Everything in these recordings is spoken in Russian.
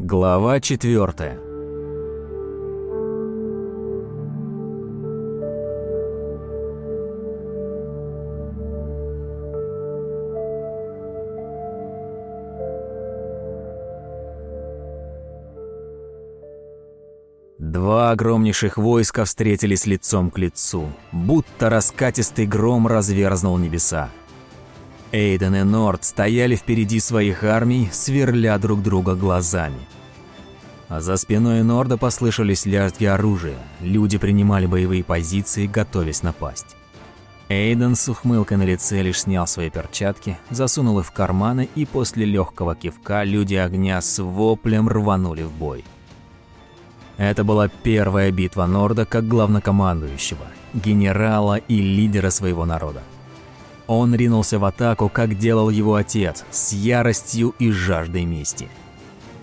Глава четвертая. Два огромнейших войска встретились лицом к лицу, будто раскатистый гром разверзнул небеса. Эйден и Норд стояли впереди своих армий, сверля друг друга глазами. А за спиной Норда послышались лязги оружия, люди принимали боевые позиции, готовясь напасть. Эйден с ухмылкой на лице лишь снял свои перчатки, засунул их в карманы и после легкого кивка люди огня с воплем рванули в бой. Это была первая битва Норда как главнокомандующего, генерала и лидера своего народа. Он ринулся в атаку, как делал его отец, с яростью и жаждой мести.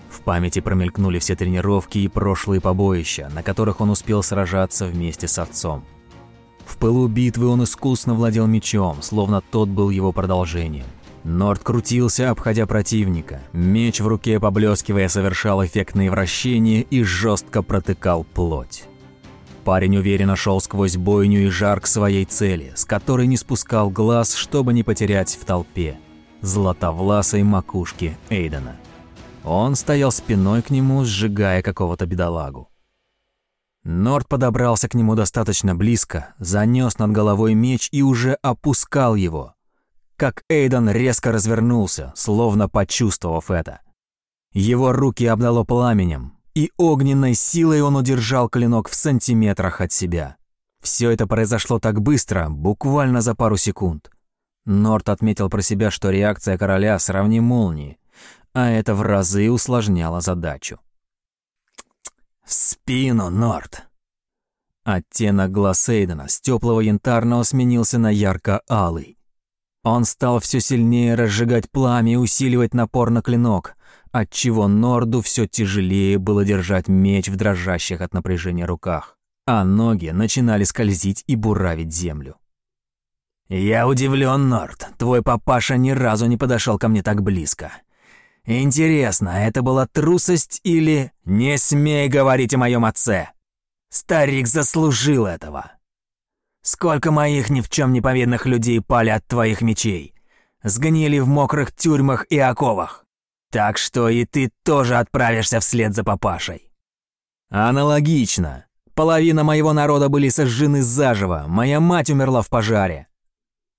В памяти промелькнули все тренировки и прошлые побоища, на которых он успел сражаться вместе с отцом. В пылу битвы он искусно владел мечом, словно тот был его продолжением. Норд крутился, обходя противника. Меч в руке, поблескивая, совершал эффектные вращения и жестко протыкал плоть. Парень уверенно шел сквозь бойню и жар к своей цели, с которой не спускал глаз, чтобы не потерять в толпе златовласой макушки Эйдена. Он стоял спиной к нему, сжигая какого-то бедолагу. Норд подобрался к нему достаточно близко, занес над головой меч и уже опускал его, как Эйден резко развернулся, словно почувствовав это. Его руки обдало пламенем, и огненной силой он удержал клинок в сантиметрах от себя. Все это произошло так быстро, буквально за пару секунд. Норт отметил про себя, что реакция короля сравни молнии, а это в разы усложняло задачу. «В спину, Норт!» Оттенок глаз Эйдена с теплого янтарного сменился на ярко-алый. Он стал все сильнее разжигать пламя и усиливать напор на клинок, отчего Норду все тяжелее было держать меч в дрожащих от напряжения руках, а ноги начинали скользить и буравить землю. «Я удивлен, Норд, твой папаша ни разу не подошел ко мне так близко. Интересно, это была трусость или... Не смей говорить о моем отце! Старик заслужил этого!» Сколько моих ни в чем не повинных людей пали от твоих мечей, сгнили в мокрых тюрьмах и оковах. Так что и ты тоже отправишься вслед за папашей. Аналогично. Половина моего народа были сожжены заживо, моя мать умерла в пожаре.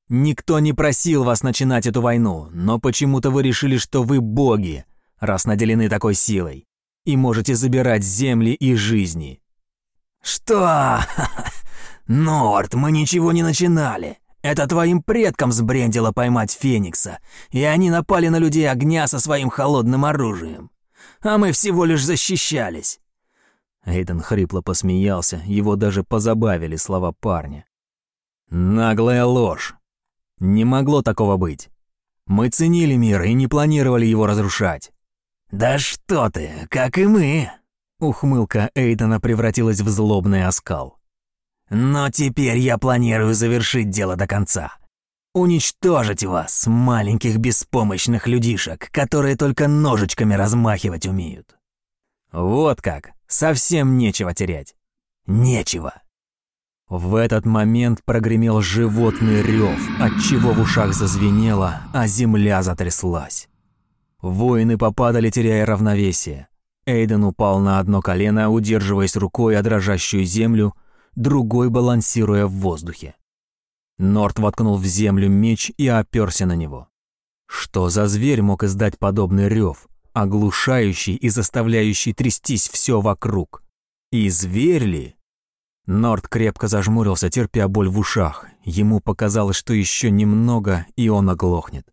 Никто не просил вас начинать эту войну, но почему-то вы решили, что вы боги, раз наделены такой силой, и можете забирать земли и жизни. Что? Норт, мы ничего не начинали. Это твоим предкам сбрендило поймать Феникса, и они напали на людей огня со своим холодным оружием. А мы всего лишь защищались». Эйден хрипло посмеялся, его даже позабавили слова парня. «Наглая ложь. Не могло такого быть. Мы ценили мир и не планировали его разрушать». «Да что ты, как и мы!» Ухмылка Эйдена превратилась в злобный оскал. Но теперь я планирую завершить дело до конца. Уничтожить вас, маленьких беспомощных людишек, которые только ножичками размахивать умеют. Вот как, совсем нечего терять. Нечего. В этот момент прогремел животный рев, отчего в ушах зазвенело, а земля затряслась. Воины попадали, теряя равновесие. Эйден упал на одно колено, удерживаясь рукой о дрожащую землю, другой балансируя в воздухе. Норт воткнул в землю меч и оперся на него. Что за зверь мог издать подобный рев, оглушающий и заставляющий трястись все вокруг? И зверь ли? Норт крепко зажмурился, терпя боль в ушах. Ему показалось, что еще немного, и он оглохнет.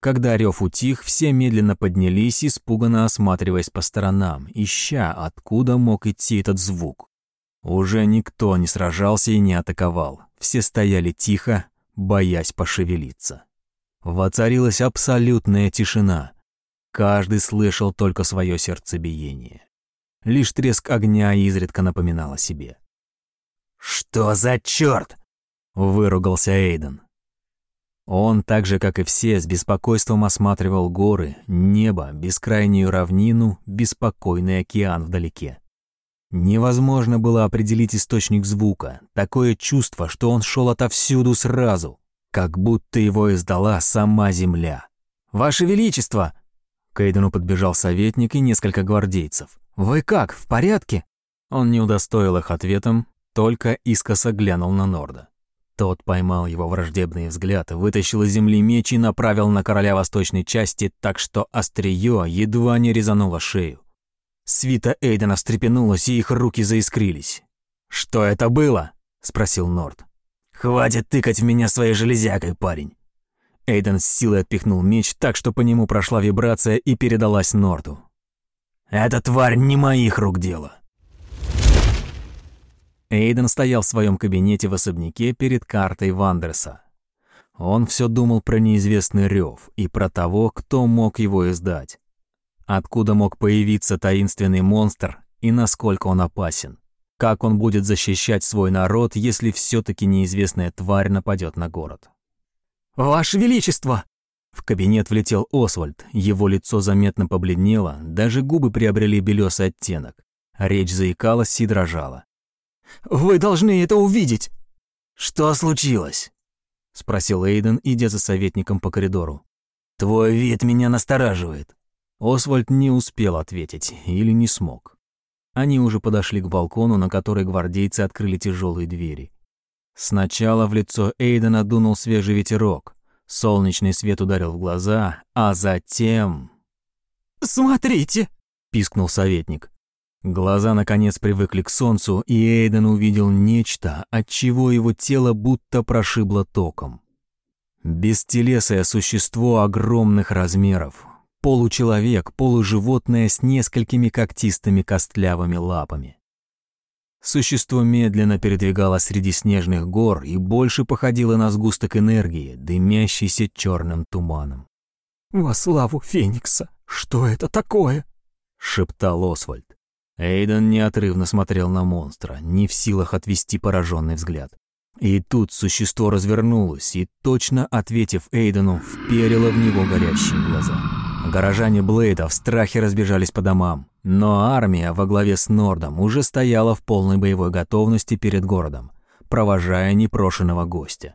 Когда рев утих, все медленно поднялись, испуганно осматриваясь по сторонам, ища, откуда мог идти этот звук. Уже никто не сражался и не атаковал. Все стояли тихо, боясь пошевелиться. Воцарилась абсолютная тишина. Каждый слышал только свое сердцебиение. Лишь треск огня изредка напоминал о себе. «Что за черт?» — выругался Эйден. Он, так же как и все, с беспокойством осматривал горы, небо, бескрайнюю равнину, беспокойный океан вдалеке. Невозможно было определить источник звука, такое чувство, что он шел отовсюду сразу, как будто его издала сама земля. «Ваше Величество!» К Эйдену подбежал советник и несколько гвардейцев. «Вы как, в порядке?» Он не удостоил их ответом, только искоса глянул на Норда. Тот поймал его враждебный взгляд, вытащил из земли меч и направил на короля восточной части так, что острие едва не резануло шею. Свита Эйдена встрепенулась, и их руки заискрились. «Что это было?» — спросил Норд. «Хватит тыкать в меня своей железякой, парень!» Эйден с силой отпихнул меч так, что по нему прошла вибрация и передалась Норду. «Эта тварь не моих рук дело!» Эйден стоял в своем кабинете в особняке перед картой Вандерса. Он все думал про неизвестный рев и про того, кто мог его издать. Откуда мог появиться таинственный монстр и насколько он опасен? Как он будет защищать свой народ, если все-таки неизвестная тварь нападет на город? «Ваше Величество!» В кабинет влетел Освальд, его лицо заметно побледнело, даже губы приобрели белесый оттенок. Речь заикалась и дрожала. «Вы должны это увидеть!» «Что случилось?» — спросил Эйден, идя за советником по коридору. «Твой вид меня настораживает». Освальд не успел ответить или не смог. Они уже подошли к балкону, на который гвардейцы открыли тяжелые двери. Сначала в лицо Эйдена дунул свежий ветерок, солнечный свет ударил в глаза, а затем... «Смотрите!» — пискнул советник. Глаза наконец привыкли к солнцу, и Эйден увидел нечто, от чего его тело будто прошибло током. Бестелесое существо огромных размеров, Получеловек, полуживотное с несколькими когтистыми костлявыми лапами. Существо медленно передвигалось среди снежных гор и больше походило на сгусток энергии, дымящийся черным туманом. «Во славу Феникса! Что это такое?» — шептал Освальд. Эйден неотрывно смотрел на монстра, не в силах отвести пораженный взгляд. И тут существо развернулось и, точно ответив Эйдену, вперило в него горящие глаза. Горожане Блейда в страхе разбежались по домам, но армия во главе с Нордом уже стояла в полной боевой готовности перед городом, провожая непрошенного гостя.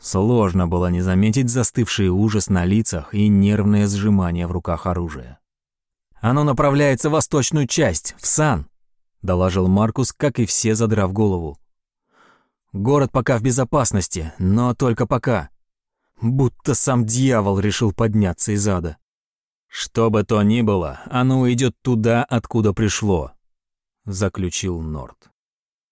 Сложно было не заметить застывший ужас на лицах и нервное сжимание в руках оружия. «Оно направляется в восточную часть, в Сан», — доложил Маркус, как и все, задрав голову. «Город пока в безопасности, но только пока. Будто сам дьявол решил подняться из ада». «Что бы то ни было, оно уйдет туда, откуда пришло», — заключил Норд.